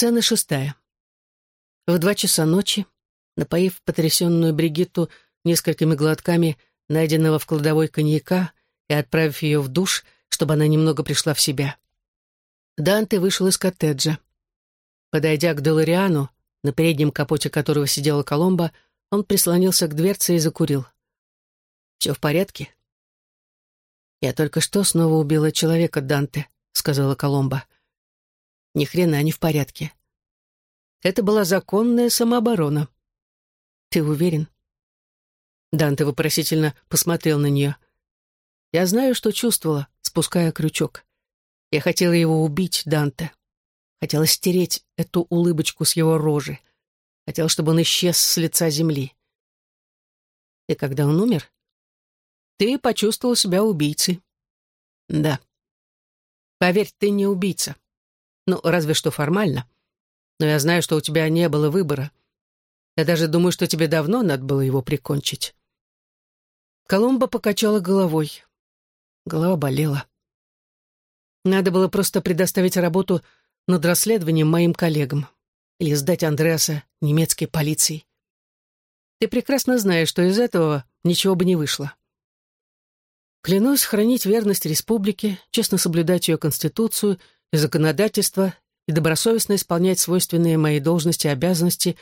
Сцена шестая. В два часа ночи, напоив потрясенную Бригитту несколькими глотками найденного в кладовой коньяка и отправив ее в душ, чтобы она немного пришла в себя, Данте вышел из коттеджа. Подойдя к Делариану, на переднем капоте которого сидела Коломба, он прислонился к дверце и закурил. «Все в порядке?» «Я только что снова убила человека, Данте», — сказала Коломба. «Ни хрена не в порядке. Это была законная самооборона. Ты уверен?» Данте вопросительно посмотрел на нее. «Я знаю, что чувствовала, спуская крючок. Я хотела его убить, Данте. Хотела стереть эту улыбочку с его рожи. Хотела, чтобы он исчез с лица земли. И когда он умер, ты почувствовал себя убийцей. Да. Поверь, ты не убийца. Ну, разве что формально. Но я знаю, что у тебя не было выбора. Я даже думаю, что тебе давно надо было его прикончить. Коломба покачала головой. Голова болела. Надо было просто предоставить работу над расследованием моим коллегам или сдать Андреаса немецкой полиции. Ты прекрасно знаешь, что из этого ничего бы не вышло. Клянусь хранить верность республике, честно соблюдать ее конституцию законодательство и добросовестно исполнять свойственные моей должности и обязанности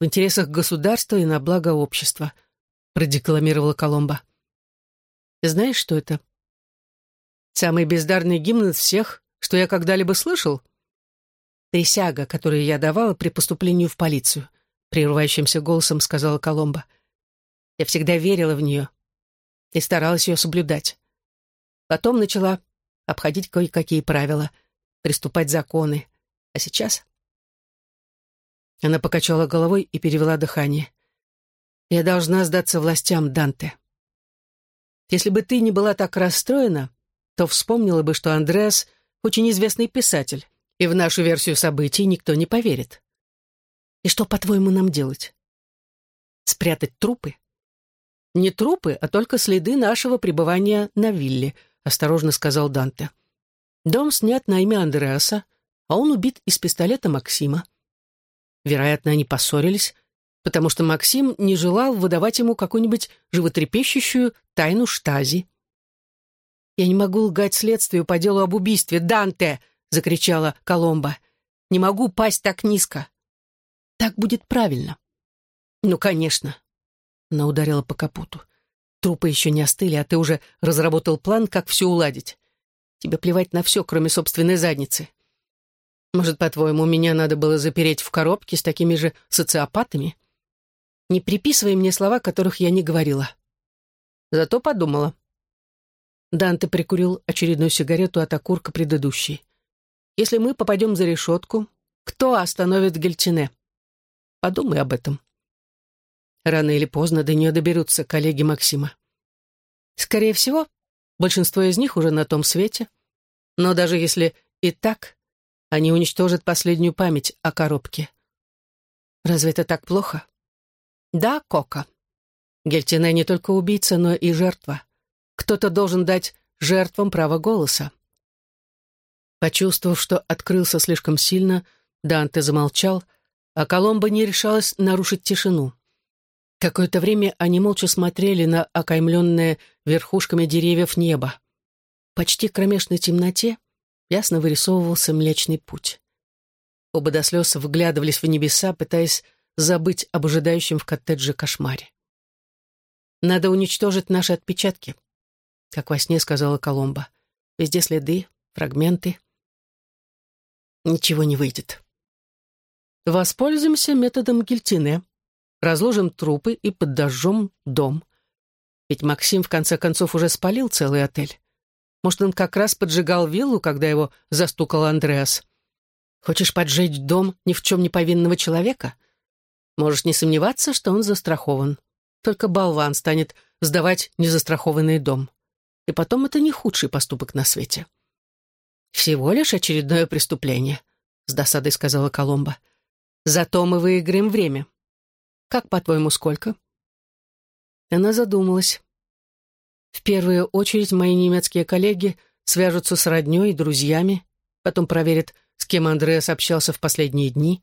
в интересах государства и на благо общества», — продекламировала Коломба. «Знаешь, что это?» «Самый бездарный гимн из всех, что я когда-либо слышал?» «Присяга, которую я давала при поступлении в полицию», — прерывающимся голосом сказала Коломба. «Я всегда верила в нее, и старалась ее соблюдать. Потом начала обходить кое-какие правила, приступать законы. А сейчас... Она покачала головой и перевела дыхание. «Я должна сдаться властям, Данте. Если бы ты не была так расстроена, то вспомнила бы, что Андреас очень известный писатель, и в нашу версию событий никто не поверит. И что, по-твоему, нам делать? Спрятать трупы? «Не трупы, а только следы нашего пребывания на вилле», — осторожно сказал Данте. «Дом снят на имя Андреаса, а он убит из пистолета Максима. Вероятно, они поссорились, потому что Максим не желал выдавать ему какую-нибудь животрепещущую тайну штази. «Я не могу лгать следствию по делу об убийстве, Данте!» — закричала Коломба. «Не могу пасть так низко. Так будет правильно». «Ну, конечно. Она ударила по капоту. Трупы еще не остыли, а ты уже разработал план, как все уладить. Тебе плевать на все, кроме собственной задницы. Может, по-твоему, меня надо было запереть в коробке с такими же социопатами? Не приписывай мне слова, которых я не говорила. Зато подумала. Данте прикурил очередную сигарету от окурка предыдущей. Если мы попадем за решетку, кто остановит Гельтине? Подумай об этом. Рано или поздно до нее доберутся коллеги Максима. Скорее всего, большинство из них уже на том свете. Но даже если и так, они уничтожат последнюю память о коробке. Разве это так плохо? Да, Кока. Гельтине не только убийца, но и жертва. Кто-то должен дать жертвам право голоса. Почувствовав, что открылся слишком сильно, Данте замолчал, а Коломба не решалась нарушить тишину. Какое-то время они молча смотрели на окаймленное верхушками деревьев небо. Почти кромешной темноте ясно вырисовывался Млечный Путь. Оба до слез вглядывались в небеса, пытаясь забыть об ожидающем в коттедже кошмаре. «Надо уничтожить наши отпечатки», — как во сне сказала Коломба. «Везде следы, фрагменты». «Ничего не выйдет». «Воспользуемся методом гильтине», разложим трупы и подожжем дом. Ведь Максим в конце концов уже спалил целый отель. Может, он как раз поджигал виллу, когда его застукал Андреас. Хочешь поджечь дом ни в чем не повинного человека? Можешь не сомневаться, что он застрахован. Только болван станет сдавать незастрахованный дом. И потом это не худший поступок на свете. «Всего лишь очередное преступление», — с досадой сказала Коломба. «Зато мы выиграем время». Как, по-твоему, сколько?» Она задумалась. В первую очередь мои немецкие коллеги свяжутся с роднёй и друзьями, потом проверят, с кем Андреас общался в последние дни.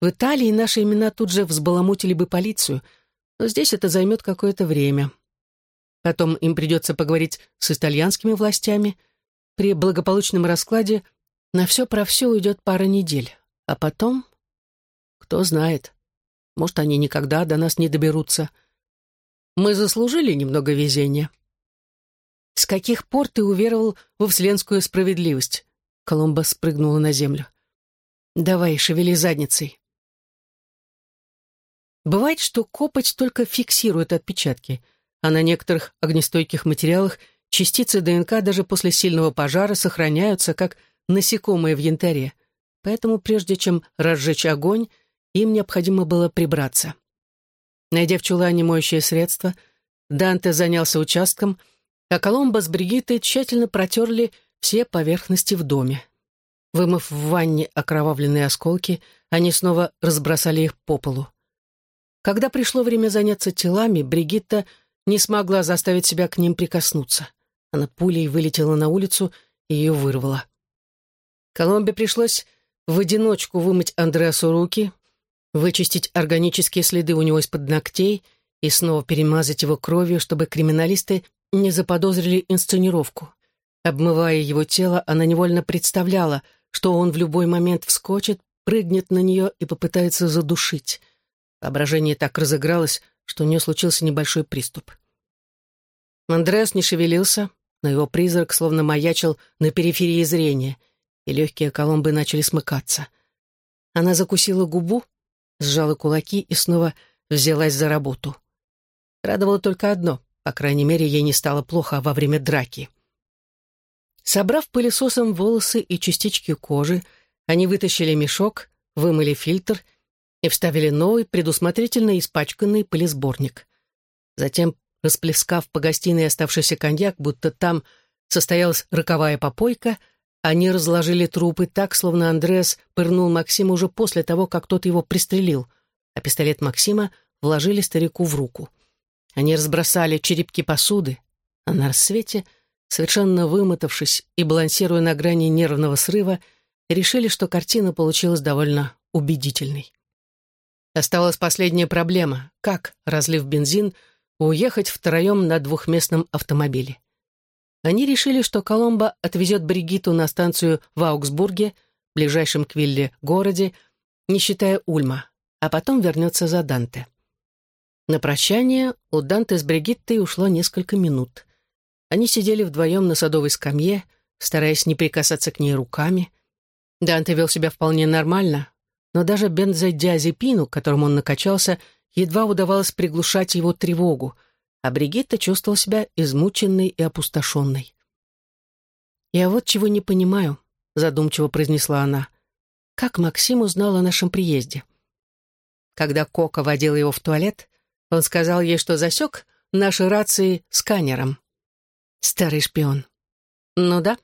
В Италии наши имена тут же взбаламутили бы полицию, но здесь это займет какое-то время. Потом им придется поговорить с итальянскими властями. При благополучном раскладе на все про все уйдет пара недель. А потом... Кто знает. Может, они никогда до нас не доберутся. Мы заслужили немного везения. «С каких пор ты уверовал во вселенскую справедливость?» Коломба спрыгнула на землю. «Давай, шевели задницей». Бывает, что копоть только фиксирует отпечатки, а на некоторых огнестойких материалах частицы ДНК даже после сильного пожара сохраняются, как насекомые в янтаре. Поэтому прежде чем разжечь огонь, им необходимо было прибраться. Найдя в чулане моющее средство, Данте занялся участком, а Коломбо с Бригиттой тщательно протерли все поверхности в доме. Вымыв в ванне окровавленные осколки, они снова разбросали их по полу. Когда пришло время заняться телами, Бригитта не смогла заставить себя к ним прикоснуться. Она пулей вылетела на улицу и ее вырвала. Коломбе пришлось в одиночку вымыть Андреасу руки, вычистить органические следы у него из-под ногтей и снова перемазать его кровью, чтобы криминалисты не заподозрили инсценировку. Обмывая его тело, она невольно представляла, что он в любой момент вскочит, прыгнет на нее и попытается задушить. Воображение так разыгралось, что у нее случился небольшой приступ. Андреас не шевелился, но его призрак словно маячил на периферии зрения, и легкие коломбы начали смыкаться. Она закусила губу, сжала кулаки и снова взялась за работу. Радовало только одно, по крайней мере, ей не стало плохо во время драки. Собрав пылесосом волосы и частички кожи, они вытащили мешок, вымыли фильтр и вставили новый, предусмотрительно испачканный пылесборник. Затем, расплескав по гостиной оставшийся коньяк, будто там состоялась роковая попойка — они разложили трупы так, словно Андреас пырнул Максима уже после того, как тот его пристрелил, а пистолет Максима вложили старику в руку. Они разбросали черепки посуды, а на рассвете, совершенно вымотавшись и балансируя на грани нервного срыва, решили, что картина получилась довольно убедительной. Осталась последняя проблема — как, разлив бензин, уехать втроем на двухместном автомобиле. Они решили, что Коломбо отвезет Бригиту на станцию в Аугсбурге, ближайшем к Вилле городе, не считая Ульма, а потом вернется за Данте. На прощание у Данте с Бригиттой ушло несколько минут. Они сидели вдвоем на садовой скамье, стараясь не прикасаться к ней руками. Данте вел себя вполне нормально, но даже бензодиазепину, которым он накачался, едва удавалось приглушать его тревогу — а Бригитта чувствовала себя измученной и опустошенной. «Я вот чего не понимаю», — задумчиво произнесла она. «Как Максим узнал о нашем приезде?» Когда Кока водил его в туалет, он сказал ей, что засек наши рации сканером. Старый шпион. Ну да.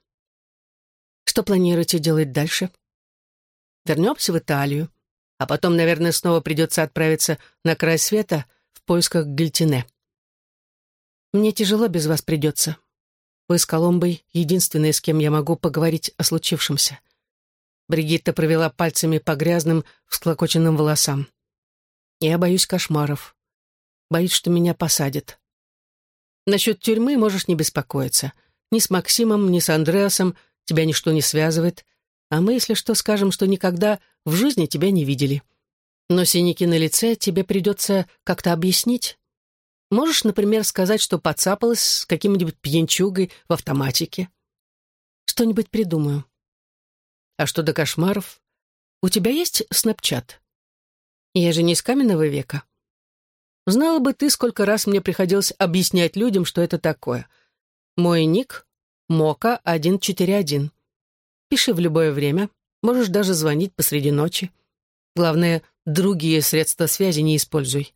Что планируете делать дальше? Вернемся в Италию, а потом, наверное, снова придется отправиться на край света в поисках Гильтине. Мне тяжело без вас придется. Вы с Коломбой единственные, с кем я могу поговорить о случившемся». Бригитта провела пальцами по грязным, всклокоченным волосам. «Я боюсь кошмаров. Боюсь, что меня посадят. Насчет тюрьмы можешь не беспокоиться. Ни с Максимом, ни с Андреасом тебя ничто не связывает, а мы, если что, скажем, что никогда в жизни тебя не видели. Но синяки на лице тебе придется как-то объяснить. Можешь, например, сказать, что подцапалась с каким-нибудь пьянчугой в автоматике? Что-нибудь придумаю. А что до кошмаров? У тебя есть снапчат? Я же не из каменного века. Знала бы ты, сколько раз мне приходилось объяснять людям, что это такое. Мой ник — Мока-141. Пиши в любое время. Можешь даже звонить посреди ночи. Главное, другие средства связи не используй.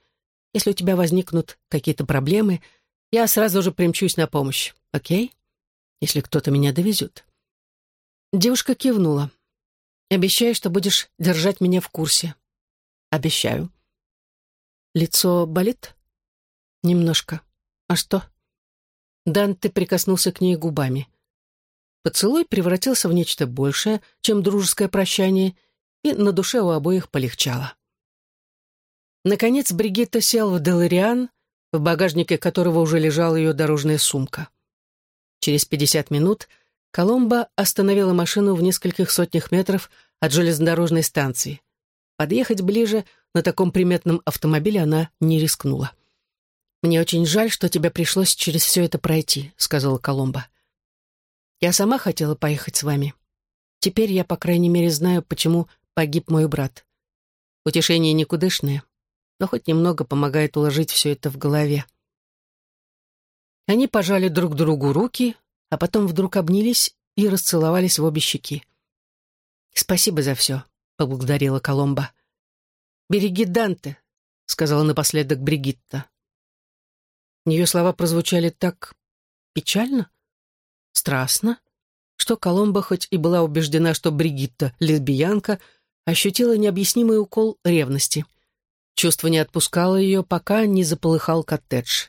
Если у тебя возникнут какие-то проблемы, я сразу же примчусь на помощь, окей? Если кто-то меня довезет». Девушка кивнула. «Обещаю, что будешь держать меня в курсе». «Обещаю». «Лицо болит?» «Немножко. А что?» Данте прикоснулся к ней губами. Поцелуй превратился в нечто большее, чем дружеское прощание, и на душе у обоих полегчало. Наконец Бригитта сел в Делариан, в багажнике которого уже лежала ее дорожная сумка. Через пятьдесят минут Коломба остановила машину в нескольких сотнях метров от железнодорожной станции. Подъехать ближе на таком приметном автомобиле она не рискнула. «Мне очень жаль, что тебе пришлось через все это пройти», — сказала Коломба. «Я сама хотела поехать с вами. Теперь я, по крайней мере, знаю, почему погиб мой брат. Утешение никудышное, но хоть немного помогает уложить все это в голове». Они пожали друг другу руки, а потом вдруг обнялись и расцеловались в обе щеки. «Спасибо за все», — поблагодарила Коломба. «Береги Данте», — сказала напоследок Бригитта. Ее слова прозвучали так печально, страстно, что Коломба, хоть и была убеждена, что Бригитта — лесбиянка, ощутила необъяснимый укол ревности. Чувство не отпускало ее, пока не заполыхал коттедж.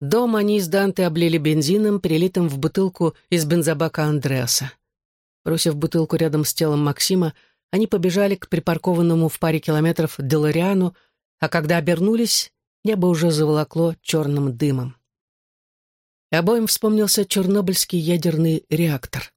Дом они с Данте облили бензином, перелитым в бутылку из бензобака Андреаса. Бросив бутылку рядом с телом Максима, они побежали к припаркованному в паре километров Делариану, а когда обернулись, небо уже заволокло черным дымом. И обоим вспомнился чернобыльский ядерный реактор.